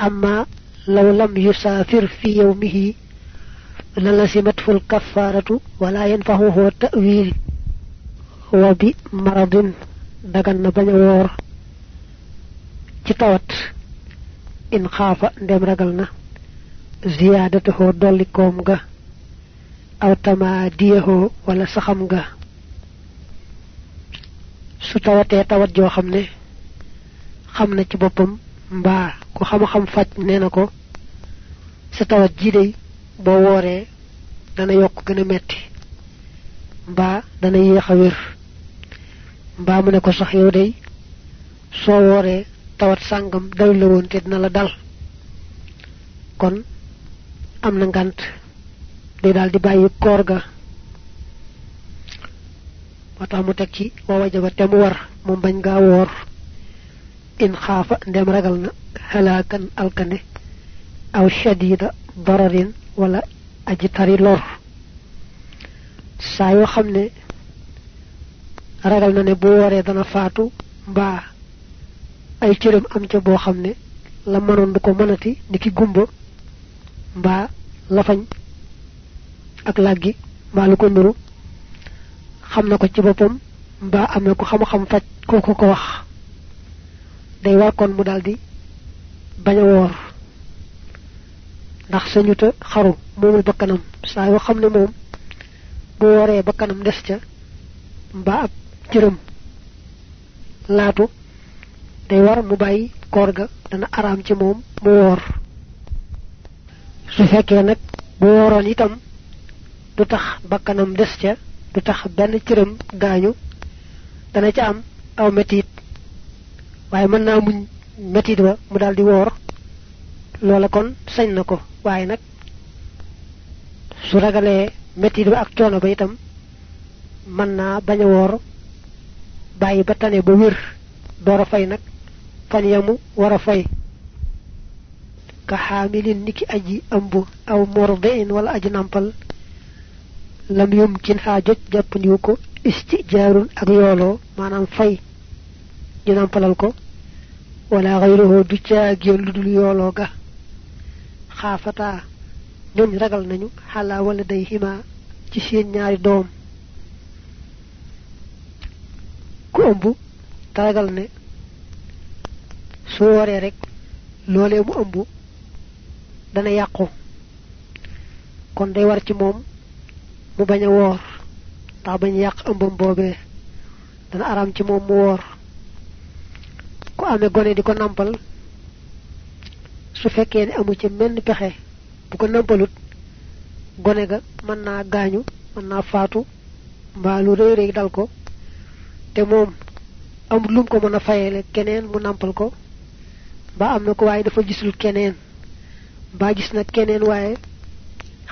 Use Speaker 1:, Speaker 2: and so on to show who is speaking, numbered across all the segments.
Speaker 1: أما لو لم يسافر في يومه للزمته الكفارة ولا ينفعه التأويل وبمرض دغن بني وور تتوت إن خاف دم رجلنا زيادته دولي كومغا أو تماديه ولا سخمغا ستوت يتوت جو خمنا خمنا mbaa ku xam-xam faj nee na ko. Sa tawat ji day boo wooree dana yokk gën a metti. Mbaa dana yéex a wér. Mbaa mu ne ko sax yow day soo wooree tawat sàngam dal la woon te dina la dal. Kon am na ngant. Day daal di bàyyi koor ga. Moo mu ci wa wajaba te mu war moom bañ woor in xaafa ndem ragal na halaakan alkane aw shadida dararin wala aji tari lor saa yoo xam ne ragal na ne bu wooree dana faatu mbaa ay cëram am ca boo xam ne la mënoon du ko mënati ni ki gumba mbaa lafañ ak làggi mbaa lu ko nuru xam na ko ci boppam mbaa am na ko xam-xam faj ko ko ko wax day war kon mu daldi bañ a woor. Ndax sañuta xaru moomul bakkanam. Saa yoo xam ne moom bu wooree bakkanam ca mbaa ab cëram laatu day war mu bàyyi koor ga dana araam ci moom mu woor. Su fekkee nag bu wooroon itam du tax bakkanam des ca du tax benn cëram gaañu dana ca am aw metit waaye mën naa muñ metit ba mu daal di woor loola kon sañ na ko. Waaye nag su ragalee metit ba ak coono ba itam mën naa bañ a woor ba tane ba wér door a fay nag fan yamu war a fay. Ka xaamilin niki aji ëmb aw mordiin wala aji nampal lam yumkin xaa jot jàppandiwu ko istijaarun ak yooloo maanaam fay ñu nampalal ko. wala xayruhu du caagéen lu dul yooloo ga. xaafataa ñooñ ragal nañu xalaa wala day xima ci seen ñaari doom. ku ëmb te ragal ne su wooree rek loolee mu ëmb dana yàqu. kon day war ci moom mu bañ a woor bañ yàq ëmbam boobee dana aram ci moom mu woor amee gone di ko nampal su fekkee ne amu ci menn pexe bu ko nàmpalut gone ga mën naa gaañu mën naa faatu mbaa lu rëy rëy dal ko te moom amut lum ko mën a fayele keneen mu nampal ko ba am na ko waaye dafa gisul keneen mbaa gis na keneen waaye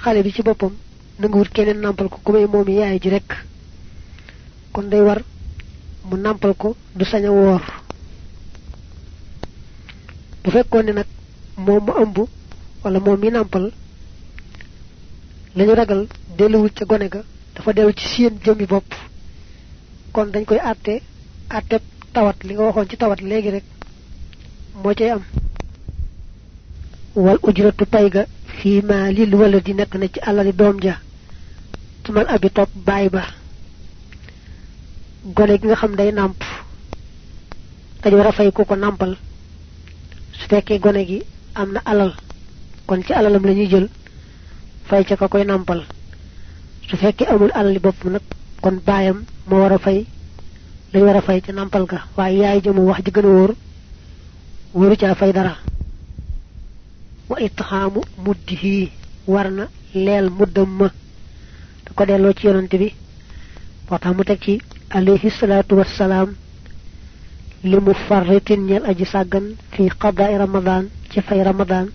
Speaker 1: xale bi ci boppam nanguwut keneen nampal ko ku may moom yaay ji rek. Kon day war mu nàmpal ko du sañ bu fekkoon ne nag moom mu ëmb wala moom mi nampal lañu ragal delluwul ca gone ga dafa dellu ci seen jëmmi bopp. Kon dañ koy àtte àtte tawat li nga waxoon ci tawat léegi rek moo cay am. Wal ujratu pay ga fii lil na ci alali doom ja abi topp baay ba. Gone gi nga xam day nàmp dañ war ko nàmpal su fekkee gone gi am alal kon ci alalam la ñuy jël fay ca ka koy nàmpal. Su fekkee amul alali bopp nag kon baayam moo war a fay lañ war fay ca nàmpal ga. Waaye yaay jëmu wax ji gën a wóor wóoru fay dara. Wa itxaamu muddihi war na leel muddam ma. Da ko delloo ci yonante bi. Moo tax mu ci alayhi salaatu wassalaam لمفرط نيل أجي ساغن في قضاء رمضان في في رمضان.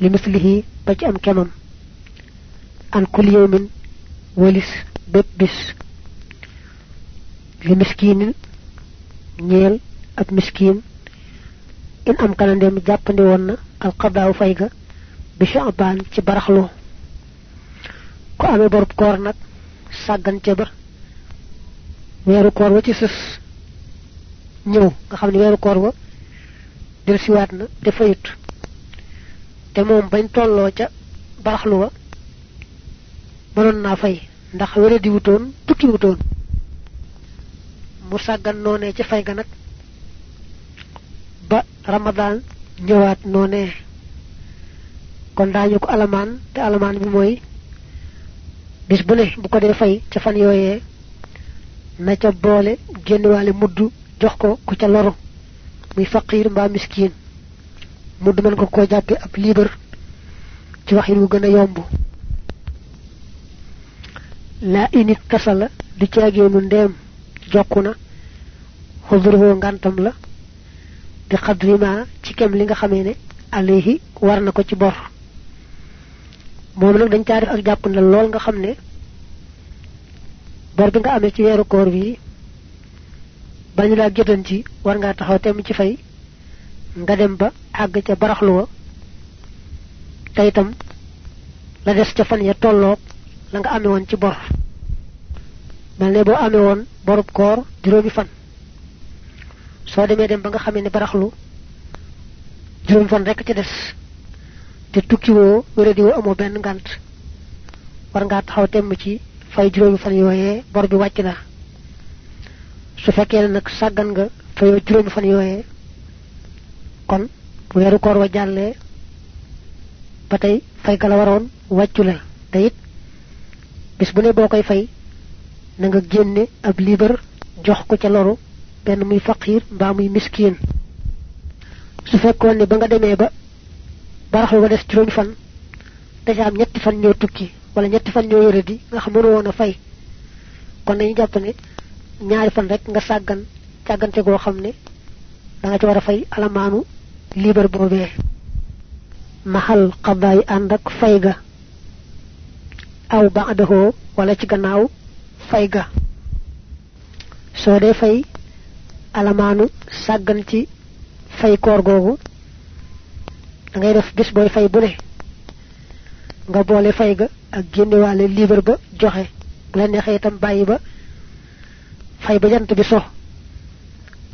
Speaker 1: لمثله باتي أم كمم. عن كل يوم ولس ببس لمسكين نيل اب مسكين. إن امكن ديم جابندي ون القضاء فايغا بشعبان تي برخلو. كو أمي بورب كور نك ساغن تي بر ويرو كور وتي سس. Ñëw nga xam ne weeru koor wa del siwaat na te fayut te moom bañ tolloo ca baraxlu wa mënoon naa fay ndax wéré di wutoon tukki wutoon. mu sàggan noonee ca fay ga nag ba ramadan ñëwaat noonee. kon daañu ko alamaan te alamaan bi mooy bis bu ne bu ko dee fay ca fan yooyee na ca boole génn mudd jox ko ku ca loru muy faqir mbaa miskin mudd mën ko koo jàppe ab liibar ci wax wu gën yomb laa init kasala du caageenu ndeem jokku na xudruhu ngantam la bi xadri ma ci kem li nga xamee ne alayhi war ko ci bor moom nag dañ caa def ak jàpp na lool nga xam bor bi nga amee ci weeru koor bi bañu laa gétan ci war ngaa taxaw tem ci fay nga dem ba àgg ca baraxlu wa. Te itam la des ca fan ya tolloog la nga amee woon ci bor. Mel ne boo amee woon borub koor juróomi fan. Soo demee dem ba nga xamee ne baraxlu juróom fan rek ci des. Te tukki woo wéradi woo amoo benn ngant. War ngaa taxaw temm ci fay juróomi fan yooyee bor bi wàcc la su fekkee nag sàggan nga fayoo juróomi fan yooyee kon bu weeru koor wa jàllee ba tey fay ga la waroon wàccu la te it bis bu ne boo koy fay na nga génne ab liibar jox ko ca loru benn muy faqir mbaa muy miskin su fekkoon ne ba nga demee ba baraxlu ba des juróomi fan daja am ñetti fan ñoo tukki wala ñetti fan ñoo yore di nga xam mënu woon a fay kon nañu jàpp ne ñaari fan rek nga sàggan càggante goo xam ne da nga ci war a fay alamaanu liibar boobee. Mahal qadaay ànd ak fay ga. Aw ba'dahu wala ci gannaaw fay ga. Soo dee fay alamaanu sàggan ci fay koor googu da ngay def bis booy fay bu ne. Nga boole fay ga ak génnewaale liibar ba joxe. La neexee itam bàyyi ba fay ba jant bi so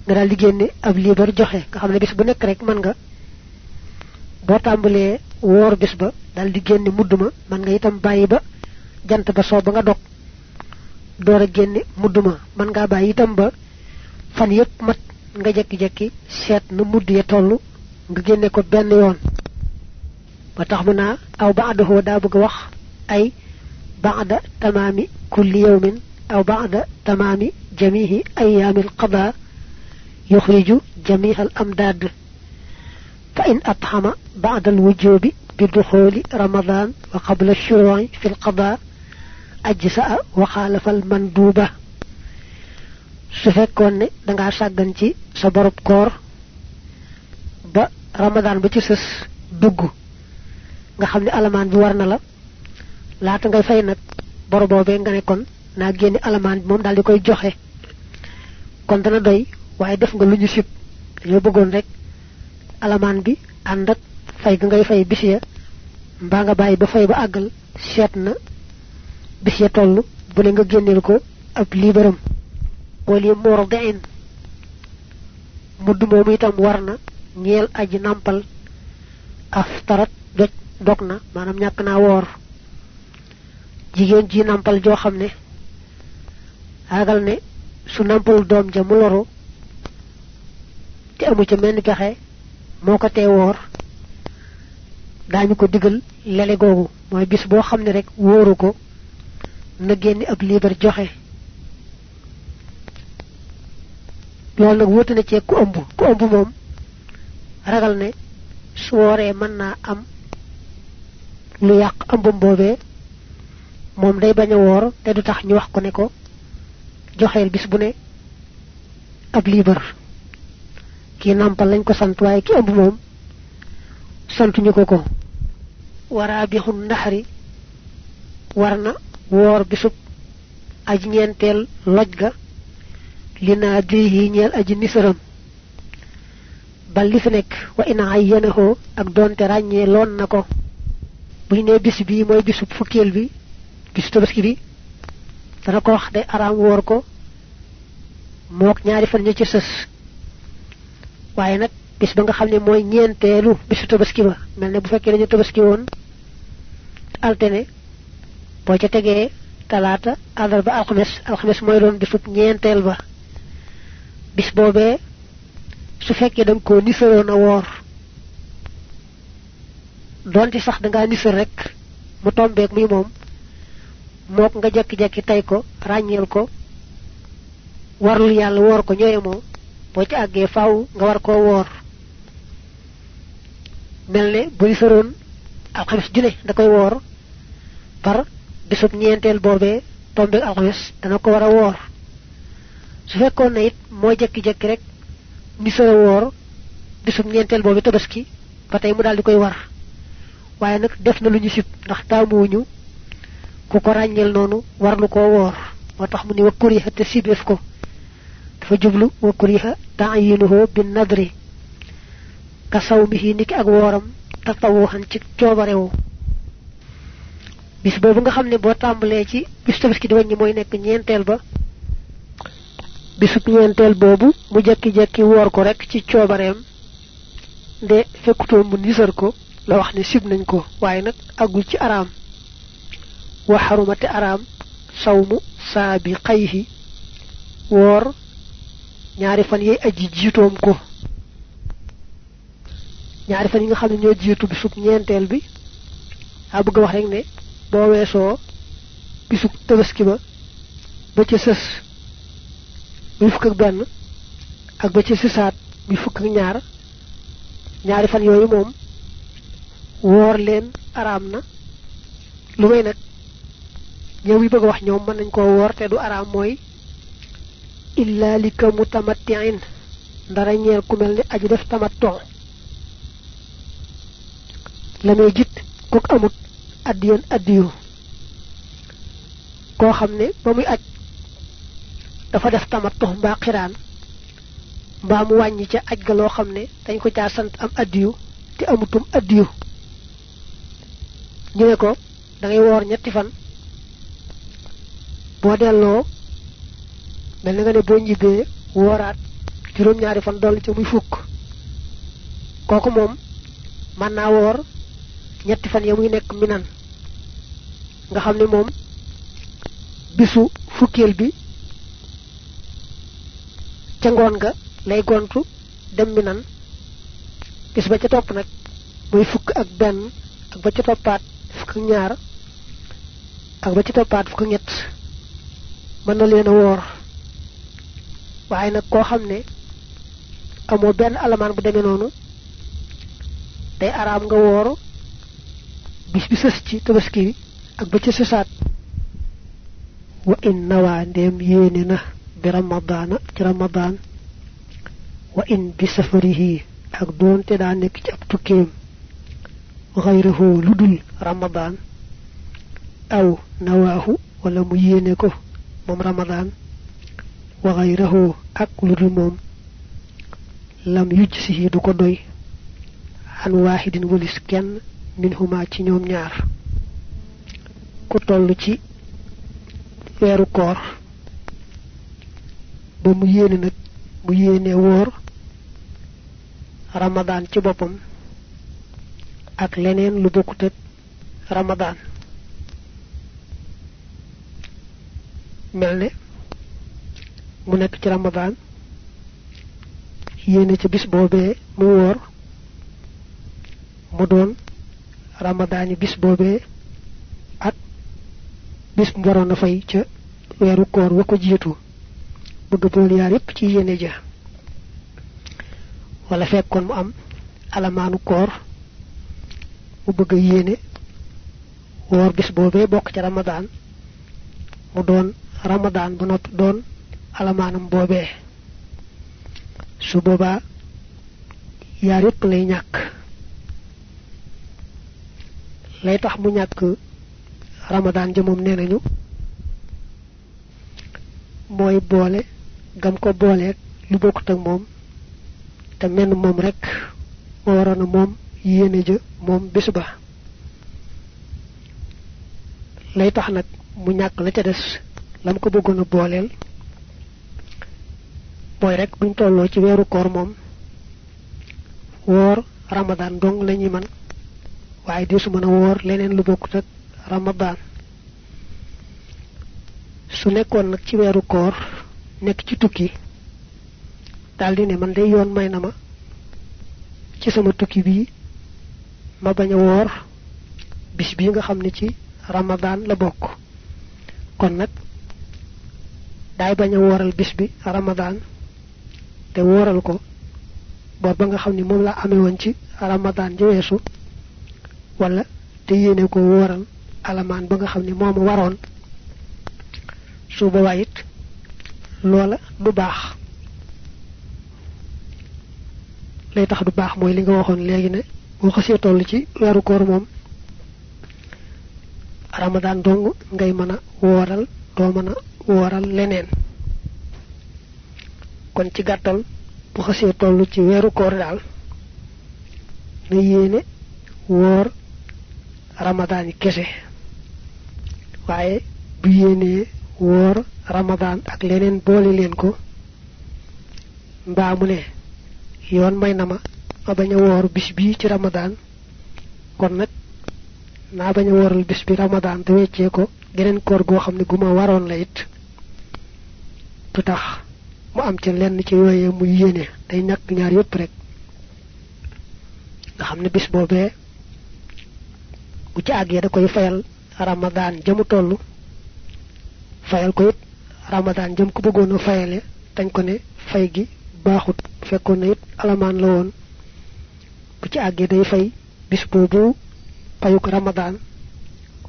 Speaker 1: nga daal di génne ab liibar joxe nga xam ne bis bu nekk rek mën nga. Boo tàmbalee woor bis ba daal di génne mudd ma man nga itam bàyyi ba jant ba so ba nga dog. Door a génne man ngaa bàyyi itam ba fan yépp mat nga jekki-jekki seet na mudd ya toll nga génne ko benn yoon. Ba tax mu naa aw ba'dahu daa bëgg wax ay ba'da tamaami kulli yawmin aw ba'da tamaami alqada yuxriju jamiha al amdaad fa in atxama ba'da alwujubi بدخول رمضان وقبل الشروع في القضاء أجزاء وخالف المندوبة سفكون دنگا ساغان ci sa borop koor ba ramadan ba ci sës dugg nga xam ne alamaan bi war na la laata ngay fay nag bor boobee nga ne kon naa génne alamaan bi moom daal di koy joxe kon dana doy waaye def nga lu ñu sib. Dañoo bëggoon rek alamaan bi ànd ak fay ga ngay fay bis ya mbaa nga bàyyi ba fay ba àggal seet na bis ya bu ne nga génneel ko ab liibaram. Mordiin mudd moomu itam war na ñeel aji nampal aftarat doj dog na maanaam ñàkk naa woor. Jigéen ji nampal joo xam ne ragal ne su nampal doom ja mu loru te amu ca menn pexe moo ko tee woor daañu ko digal lele googu mooy bis boo xam rek wóoru na génni ab joxe. Na ku ëmb ku ëmb moom ragal ne su am lu yàq ëmbam boobee moom day bañ a woor te du tax ñu wax ko ne ko joxeel bis bu ne ab liibar. Kii nampal lañ ko sant waaye ki ëmb moom santuñu ko ko. Warabixu naxari war na woor bisub aji ñeenteel loj ga li naa dihi ñeel aji nisaram. Bal li fi wa ina ayyanahu ak doonte ràññee loon na ko. Buñ ne bis bi mooy bisub fukkeel bi bisu tabaski bi dana ko wax day araam woor ko. Mook ñaari fan ña ci sës. Waaye nag bis ba nga xam ne mooy ñeenteelu bisu tabaski ba mel ne bu fekkee dañu tabaski woon altene boo ca tegee talaata àllarba alxames alxames mooy doon bisub ñeenteel ba. Bis boobee su fekkee da nga koo nisaroon a woor donte sax da ngaa nisar rek mu tombeeg muy moom mook nga jekki-jekki tay ko ràññeel ko. Warul yàlla woor ko ñooye moo boo ci àggee faaw nga war mel ne bu nisaroon alxames june da koy woor. Par bisub ñeenteel boobee tombeeg alxames dana ko war a woor. Su fekkoon ne it moo jekki-jekki rek nisara woor bisub ñeenteel boobu tabaski ba tey mu daal di koy war. Waaye nag def na lu ñu sib ndax ku ko ràññeel noonu warlu koo woor moo tax mu ni wa kuriha te sibeef ko dafa jublu wa kuriha ta'yinuhu bin nadri ka sawmihi niki ak wooram tatawuhan ci coobarewu. Bis boobu nga xam ne boo tàmbalee ci bis tabaski di wàññi mooy nekk ñeenteel ba bisub ñeenteel boobu mu jekki-jekki woor ko rek ci coobareem nde fekkutoo mu nisar ko la wax ne sib nañ ko waaye nag agul ci araam wa xarumate araam sawmu saabi xayhi woor ñaari fan yey aji jiitoom ko. Ñaari fan yi nga xam ne ñoo jiitu bisub ñeenteel bi daa bëgg wax rek ne boo bisub ba ba muy fukk ak ba muy fukk ñaar ñaari fan leen na. Lu ñoom yi bëgg wax ñoom mën nañ koo woor te du araam mooy illa li ka mutamattiin. Ndara ñeel ku mel aji def tamatton la may jit amut addiyan addiyu. Koo xam ne ba muy aj dafa def tamattu mbaa xiraan mbaa mu wàññi ca aj ga loo xam ne dañ ko caa sant am addiyu te amutum addiyu. Ñu ne ko da ngay woor ñetti fan boo delloo mel na nga ne boo ñibbee wooraat juróom ñaari fan dolli ca muy fukk. Kooku moom mën naa woor ñetti fan ya muy nekk minan. Nga xam ne moom bisu fukkeel bi ca ngoon nga lay gontu dem minan. Bis ba ca topp nag muy fukk ak benn ak ba ca toppaat fukk ñaar ak ba ca toppaat fukk ñett mën na leen a woor waaye nag koo xam ne amoo benn alamaan bu demee noonu day araam nga woor bis bi sës ci tabaski bi ak ba ca sësaat wa in nawaa ndéem yéene na bi ramadaana ci ramadaan wa in bi safarihi ak doonte daa nekk ci ab tukkeem xayrahu lu dul ramadaan aw nawaahu wala mu yéene ko moom ramadaan wa xayrahu ak moom lam yuj sihi du ko doy xan waaxidin walis min huma ci ñoom ñaar. Ku toll ci weeru koor ba mu yéene nag mu yéene woor ramadaan ci boppam ak leneen lu bokkut ak ramadaan mel ne mu nekk ci ramadaan yéene ca bis boobee mu woor mu doon bis boobee ak bis mu waroon a fay ca weeru koor wa ko jiitu. Bëgg bool yaar yépp ci yéene ja. Wala fekkoon mu am alamaanu koor mu bëgg yéene woor bis boobee bokk ca ramadaan mu doon ramadaan ba noppi doon alamaanam boobee su boobaa yaar yépp lay ñàkk. Lay tax mu ñàkk ramadaan ja moom nee nañu mooy boole gam ko booleeg lu bokkut ak moom te menn moom rek moo waroon a moom yéene ja moom ba. Lay tax nag mu ñàkk la ca des lam ko bëggoon a booleel mooy rek buñ tolloo ci weeru koor moom woor ramadan dong lañuy man waaye di su mën a woor leneen lu bokkut ak ramadan. Su nekkoon nag ci weeru koor nekk ci tukki daldi ne man day yoon may na ma ci sama tukki bii ma bañ woor bis bii nga xam ci ramadan la bokk. Kon nag daay bañ a wooral bis bi ramadan te wooral ko. Bor ba nga xam ne moom la amee woon ci ramadan ji weesu wala te yéene ko wooral alamaan ba nga xam ne mooma waroon. Su boobaa it loola du baax. Lay tax du baax mooy li nga waxoon léegi ne boo xasee toll ci weeru koor moom ramadan dong ngay mën a wooral doo wooral leneen kon ci gàttal bu xasee toll ci weeru koor daal na yéene woor ramadan kese. Waaye bu yéenee woor ramadan ak leneen boole leen ko mbaa mu ne yoon may na ma ma bañ a woor bis bii ci ramadan kon nag naa bañ a wooral bis bi ramadan te weccee ko geneen koor goo xam ne gu ma waroon la it du tax mu am ci lenn ci yooyee muy yéene day ñàkk ñaar yépp rek nga xam ne bis boobee bu ci àggee da koy fayal ramadan jamu toll fayal ko it ramadan jëm ko bëggoon a fayale dañ ko ne fay gi baaxut fekkoon na it alamaan la woon bu ci àggee day fay bis boobu fayuk ramadan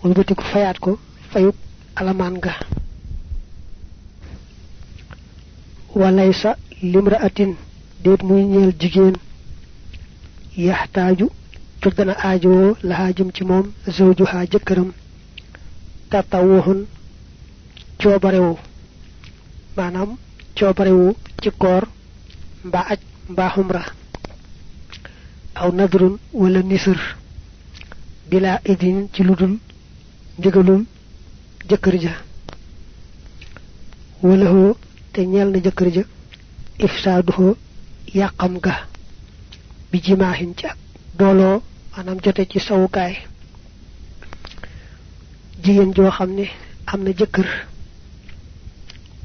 Speaker 1: wëlbatiku fayaat ko fayuk alamaan ga walaysa limra'atin déet muy ñeel jigéen yaxtaaju jot dana aajowoo lahaa jëm ci moom zawjuha jëkkëram tatawuxun coobarewu maanaam coobarewu ci koor mbaa aj mbaa xumra aw nadrun wala nisër bila idin ci ludul ndigalul jëkkër ja wala hoo te ñeel na jëkkër ja ifsaaduhoo yàqam ga bi jimaahin ci ak booloo maanaam jote ci sawukaay. Jigéen joo xam ne am na jëkkër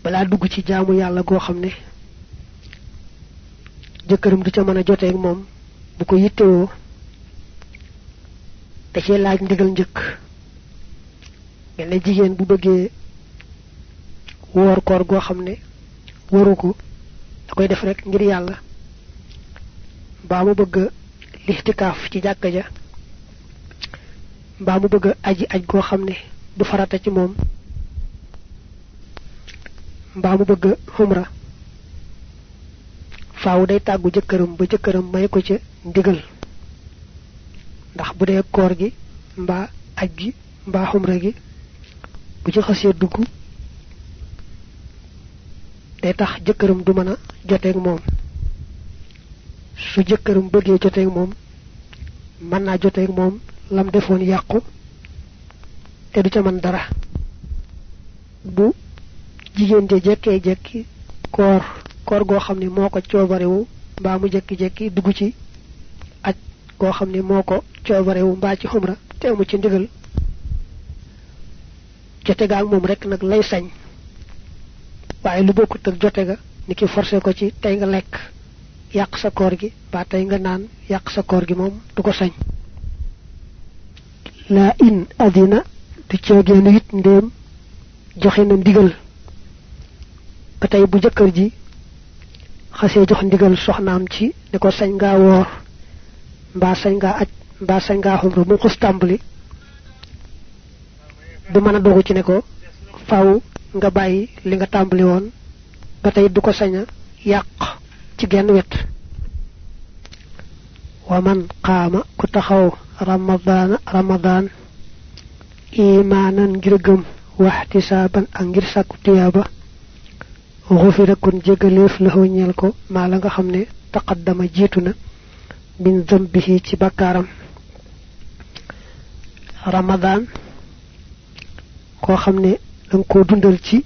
Speaker 1: balaa dugg ci jaamu yàlla goo xam ne jëkkëram du ca mën a joteeg moom bu ko yittewoo da cee laaj ndigal njëkk. Mel ne jigéen bu bëggee woor koor goo xam ne waru ko da koy def rek ngir yàlla. Mbaa mu bëgg lixtikaaf ci jàkka ja mbaa mu bëgg aji aj goo xam ne du farata ci moom mbaa mu bëgg xumra faaw day tàggu jëkkëram ba jëkkëram may ko ca ndigal. Ndax bu dee koor gi mbaa aj gi mbaa gi bu ci xasee dugg day tax jëkkëram du mën a joteeg moom. Su jëkkëram bëggee joteeg moom mën naa joteeg moom lam defoon yàqu te du ca mën dara. Bu jigéen ja jekkee jekki koor koor goo xam ne moo ko coobarewu mbaa mu jekki-jekki dugg ci aj goo xam ne moo ko coobarewu mbaa ci xumra te amu ci ndigal ak moom rek nag lay sañ waaye lu bokkut ak jote ga ni ki forcé ko ci tey nga lekk yàq sa koor gi ba tey nga naan yàq sa koor gi moom du ko sañ. La in adina du ceegeenu it ndéem joxe na ndigal. Ba tey bu jëkkër ji xasee jox ndigal soxnaam ci ne ko sañ ngaa woor mbaa sañ ngaa aj mbaa sañ ngaa xumra mu du mën dogu ci ne ko faaw nga bàyyi li nga tàmbali woon ba tey du ko sañ a yàq ci genn wet. Wa man qaama ku taxaw ramadaana ramadaan imaanan ngir gëm waxtisaaban ak ngir sàkku tiyaaba xufira kon jégaleef la ñeel ko maa la nga xam ne taqaddama jiitu na min zambihi ci bakkaaram. Ramadaan koo xam ne danga ko dundal ci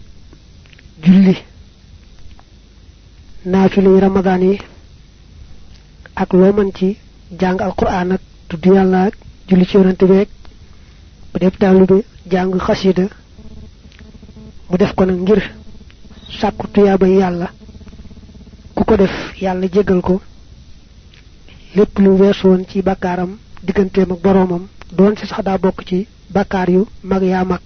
Speaker 1: julli. Naafile yi ramadaan yi ak loo mën ci jàng alquran ak tudd yàlla ak julli ci yonante beeg bu def taalibe jàng xasida mu def ko nag ngir sàkku tuyaaba yàlla. Ku ko def yàlla jégal ko. Lépp lu weesu woon ci bàkkaaram digganteem ak boroomam doon ci sax daa bokk ci bàkkaar yu mag yaa mag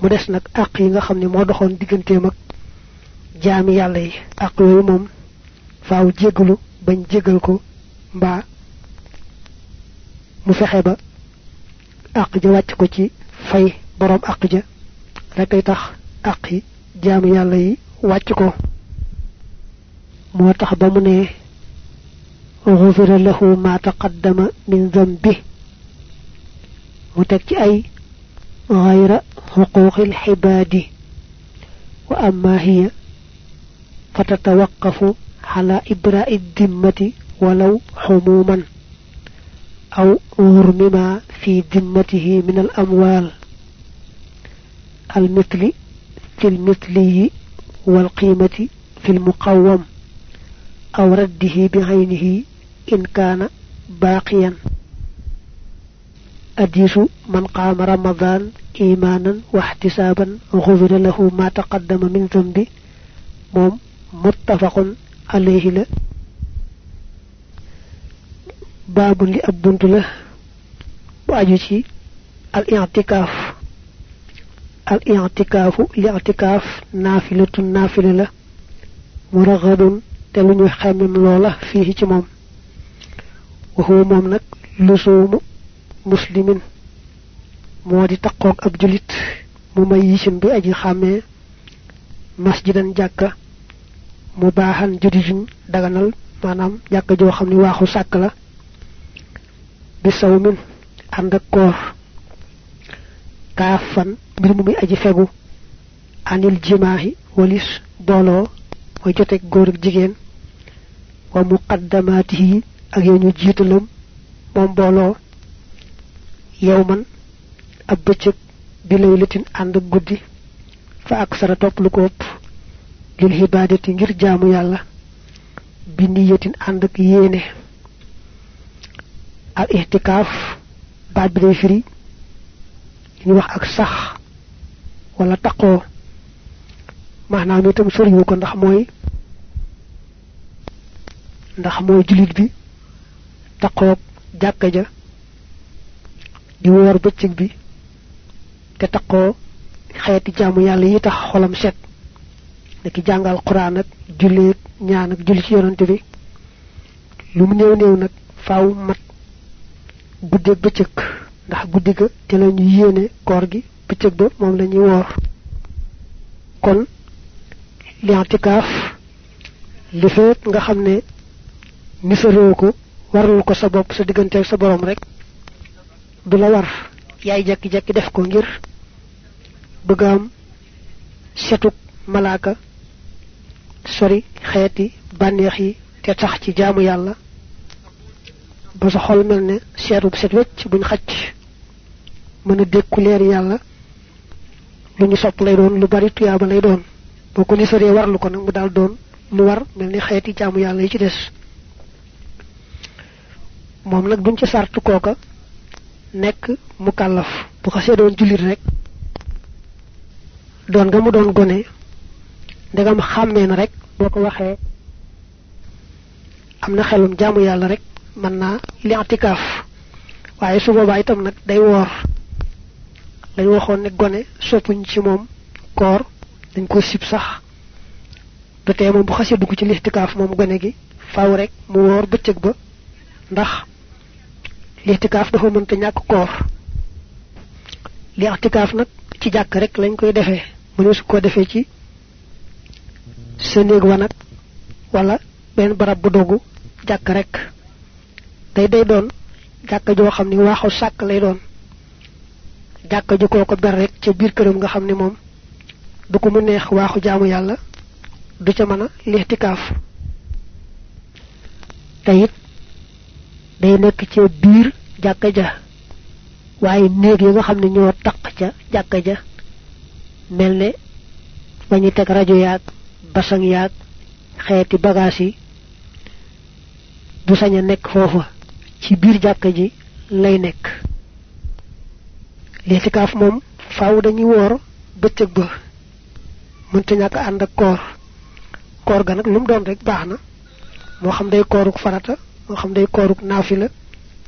Speaker 1: mu des nag àq yi nga xam ne moo doxoon digganteem ak jaami yàlla yi àq yooyu moom faaw jégalu bañ jégal ko mbaa mu fexe ba àq ja wàcc ko ci fay borom àq ja rek ay tax àq yi jaami yàlla yi wàcc ko moo tax ba mu ne غفر له ما تقدم من ذنبه وتكي أي غير حقوق الحباد وأما هي فتتوقف على إبراء الذمة ولو حموما أو غرم ما في ذمته من الأموال. المثل في المثلي والقيمة في المقوم أو رده بعينه إن كان باقيا. أديس من قام رمضان إيمانا واحتسابا غفر له ما تقدم من ذنبه. موم متفق عليه لا باب لأبنت له. بأجيشي الاعتكاف. الاعتكاف الاعتكاف نافلة نافلة له. مرغب تلو خامم لولا فيه mom waxu mom nak lusumu muslimin modi takok ab julit mu may yisin bi aji xamé masjidan jakka mu baaxan judijin daganal manam jakka jo xamni waxu sak la bi sawmin and ak koor kaafan mbir mu aji fegu anil jimaahi walis bolo moy jotek góor ak jigéen wa muqaddamatihi ak yow ñu jiitalam moom mbooloo yow man ab bëccëg bi laylatin ànd ak guddi fa ak sara topp lu ko ëpp lil hibadati ngir jaamu yàlla bi niyatin ànd ak yéene. Al ihtikaaf baat bi day firi ñu wax ak sax wala taqoo. Maanaam itam soriwu ko ndax mooy ndax mooy julit bi taqoog jàkka di woor bëccëg bi te taqoo xeeti jaamu yàlla yi tax xolam set niki jàngal quran ak julleeg ñaan ak julli ci yonante bi lu mu néew néew nag faaw mat guddeeg bëccëg ndax guddi ga te la ñu yéene koor gi bëccëg ba moom la woor. Kon li'tikaaf li feet nga xam ne nisaroo ko warul ko sa bopp sa diggante ak sa borom rek du la war yaay jekki jekki def ko ngir bëgg setuk malaaka sori xeeti bànneex yi te tax ci jaamu yàlla ba sa xol mel ne seetu set wecc buñ xacc mën a dékku leer yàlla lu ñu sopp lay doon lu bari tuyaaba lay doon boo ko nisaree warlu ko nag mu daal doon lu war mel ni xeeti jaamu yàlla yi ci des moom nag duñ ci sartu kooka nekk mu kàllaf bu xasee doon jullit rek doon nga mu doon gone ndegam xàmmee na rek boo ko waxee am na xelum jaamu yàlla rek mën naa li atikaaf waaye su boobaa itam nag day woor lañ waxoon ne gone soppuñ ci moom koor dañ ko sib sax du tee moom bu xasee dugg ci lixtikaaf moom gone gi faaw rek mu woor bëccëg ba ndax lixtikaaf dafa mënta ñàkk koor lixtikaaf nag ci jàkk rek lañ koy defee mëne su ko defee ci sa néeg wa nag wala benn barab bu dogu jàkk rek day day doon jàkk joo xam ni waaxu sàkk lay doon jàkk ju koo ko ber rek ca biir këram nga xam ni moom du ko mu neex waaxu jaamu yàlla du ca mën a lixtikaaf te it day nekk ca biir jàkka ja. Waaye néeg yi nga xam ne ñoo taq ca jàkka ja mel ne ba ñu teg rajo yaag basang yaag xeeti bagage yi du sañ a nekk foofa ci biir jàkka ji lay nekk. Litikaaf moom faaw dañuy woor bëccëg ba mënta ñàkk ànd ak koor. Koor ga nag lu mu doon rek baax na. Xam day kooruk farata moo xam day kooruk naafila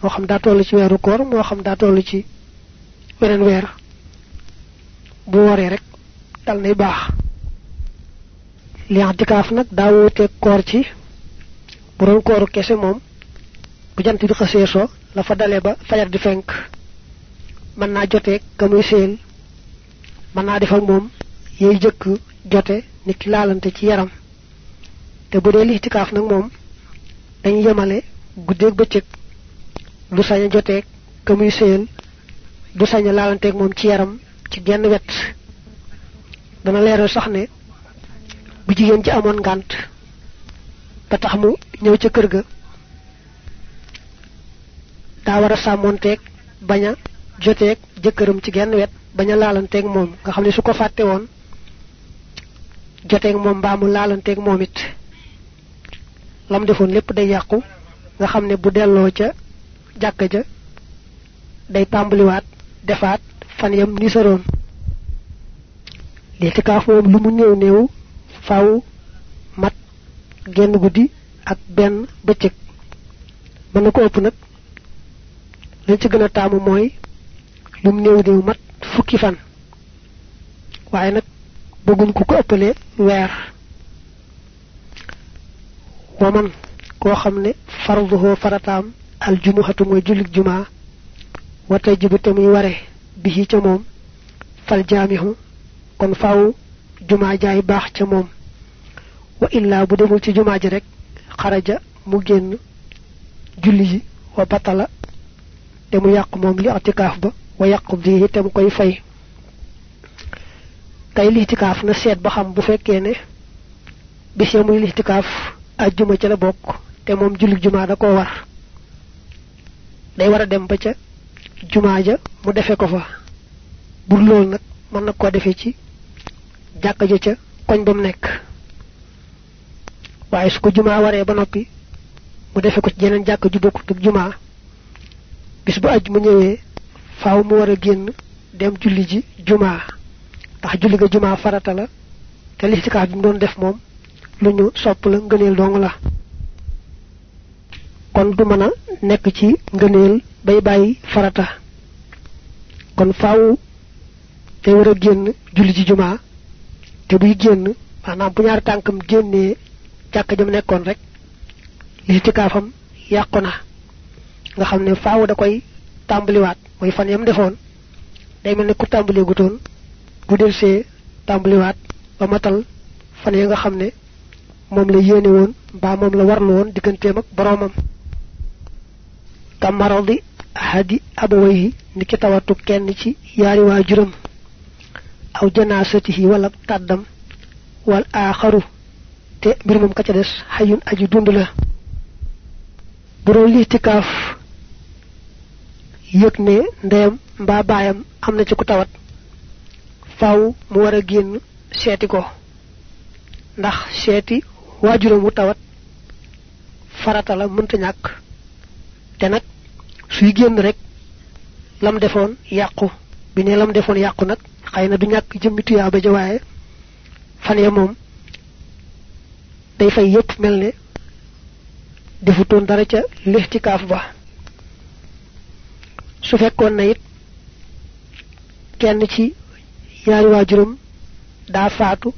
Speaker 1: moo xam daa toll ci weeru koor moo xam daa toll ci weneen weer. Bu waree rek dal nay baax. Li i'tikaaf nag daa wuuteeg koor ci bu doon kooru kese moom. Bu jant bi xasee so la fa dalee ba fajar di fenk mën naa joteeg ka muy seel mën naa def ak moom yey jëkk jote nit laalante ci yaram. Te bu dee lixtikaaf nag moom dañu yemale guddeeg bëccëg. Du sañ a joteeg ka muy seel du sañ a laalanteeg ci yaram ci genn wet. Dana leeral sax ne bu jigéen ci amoon ngànt ba tax mu ñëw ca kër ga daa war a sàmmoonteeg bañ a ci genn wet bañ a laalanteeg moom. Nga xam ne su ko fàtte woon joteeg moom mbaa mu lam defoon lépp day yàqu nga xam ne bu delloo ca jàkka ja day tàmbaliwaat defaat fan yam ni saroon litikaaf moom lu mu néew néew faaw mat genn guddi ak benn bëccëg. Mën na ko ëpp nag. Lañ ci gën a taamu lu mu néew néew mat fukki fan. Waaye nag bëgguñ ku ko ëppale weer ومن كو خامني فرضه فرطام الجمعه موي جوليك جمعه وتجب تمي وري بيي تي موم فالجامع كون فاو جمعه جاي باخ تي موم والا بودمول تي جمعه جي رك خرج مو ген جولي وبطل تي مو ياق موم لي اعتكاف با ويقضيه تم كوي فاي تاي لي اعتكاف نا سيت با خام بو فكيني بيسي مو لي اعتكاف ajjuma ca la bokk te moom julli jumaa da koo war. Day war a dem ba ca jumaa ja mu defe ko fa. Bur loolu nag mën na koo defee ci jàkka ja ca koñ ba mu nekk. Waaye su ko jumaa waree ba noppi mu defe ko ci jeneen jàkka ju bokkut ak jumaa. Bis bu mu ñëwee faaw mu war a génn dem julli ji jumaa. Ndax julli ga jumaa farata la te listikaaf bi def moom lu ñu sopp la ngëneel dong la. Kon du mën a nekk ci ngëneel bay bàyyi farata. Kon faaw te war a génn julli ji jumaa te buy génn maanaam bu ñaari tànkam génnee jàkk jëm nekkoon rek listikaafam yàqu na. Nga xam ne faaw da koy tàmbaliwaat mooy fan yam defoon day mel ne ku tàmbalee gutoon bu delsee tàmbaliwaat ba matal fan ya nga xam ne moom la yéene woon mbaa moom la warlu woon digganteem ak boroomam kam maradi ahadi abawayhi ni ki tawatu kenn ci yaari waajuram aw janaasatihi wala tàddam wal aaxaru te mbir moom ka ca des xayun aji dund la bu doon liitikaaf yëg ne ndeyam mbaa baayam am na ci ku tawat faaw mu war a génn seeti ko ndax seeti waajuram wu tawat farata la mënta ñàkk. Te nag suy génn rek lam defoon yàqu. Bi ne lam defoon yàqu nag xëy na du ñàkk jëmmi tuyaa ba ja waaye fan ya day fay yépp mel ne defutoon dara ca ba. Su fekkoon na it kenn ci yaari waajuram daa faatu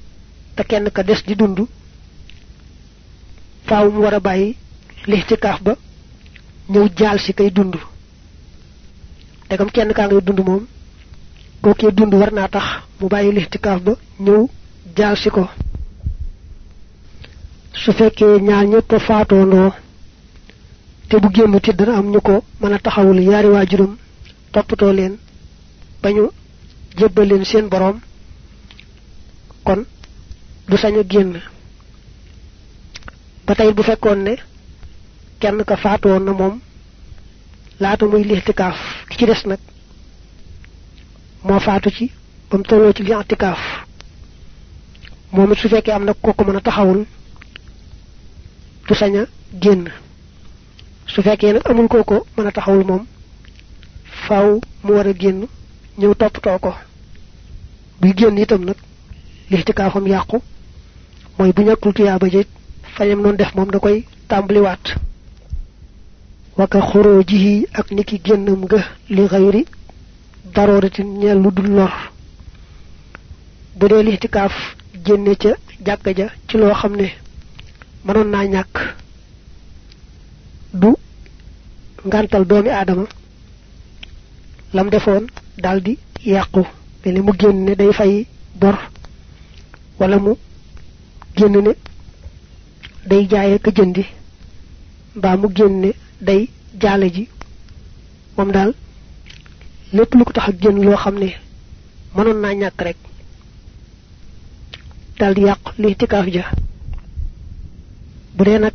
Speaker 1: te kenn ka des di dund faaw mu war a bàyyi lixtikaaf ba ñëw jaal si kay dund. Tegam kenn kaa ngay dund moom kookee dund war naa tax mu bàyyi lixtikaaf ba ñëw jaal si ko. Su fekkee ñaar ñëpp faatoondoo te bu génn ti dana am ñu ko mën a taxawul yaari ñu leen seen boroom kon du sañ a génn ba tey bu fekkoon ne kenn ka faatoon na moom laata muy lixtikaaf ki ci des nag moo faatu ci ba mu tolloo ci lixtikaaf moom it su fekkee am na kooku mën a taxawul du sañ a génn su fekkee nag amul kooko mën a taxawul moom faaw mu war a génn ñëw toppatoo ko buy génn itam nag lixtikaafam yàqu mooy bu ñàkkul tuyaaba jit fañam noonu def moom da koy tàmbaliwaat. Waka xurujihi ak niki génnam ga li xayri darooratin ñeel lu dul lor. Bu dee lixtikaaf génne ca jàkka ja ci ne mënoon naa ñàkk du ngantal doomi aadama lam defoon daldi yàqu. Mel mu day fay bor wala mu day jaaye ka jëndi mbaa mu génne day jaale ji. Moom daal lépp lu ko tax ak génn loo xam ne mënoon naa ñàkk rek dal di yàq li ja. Bu dee nag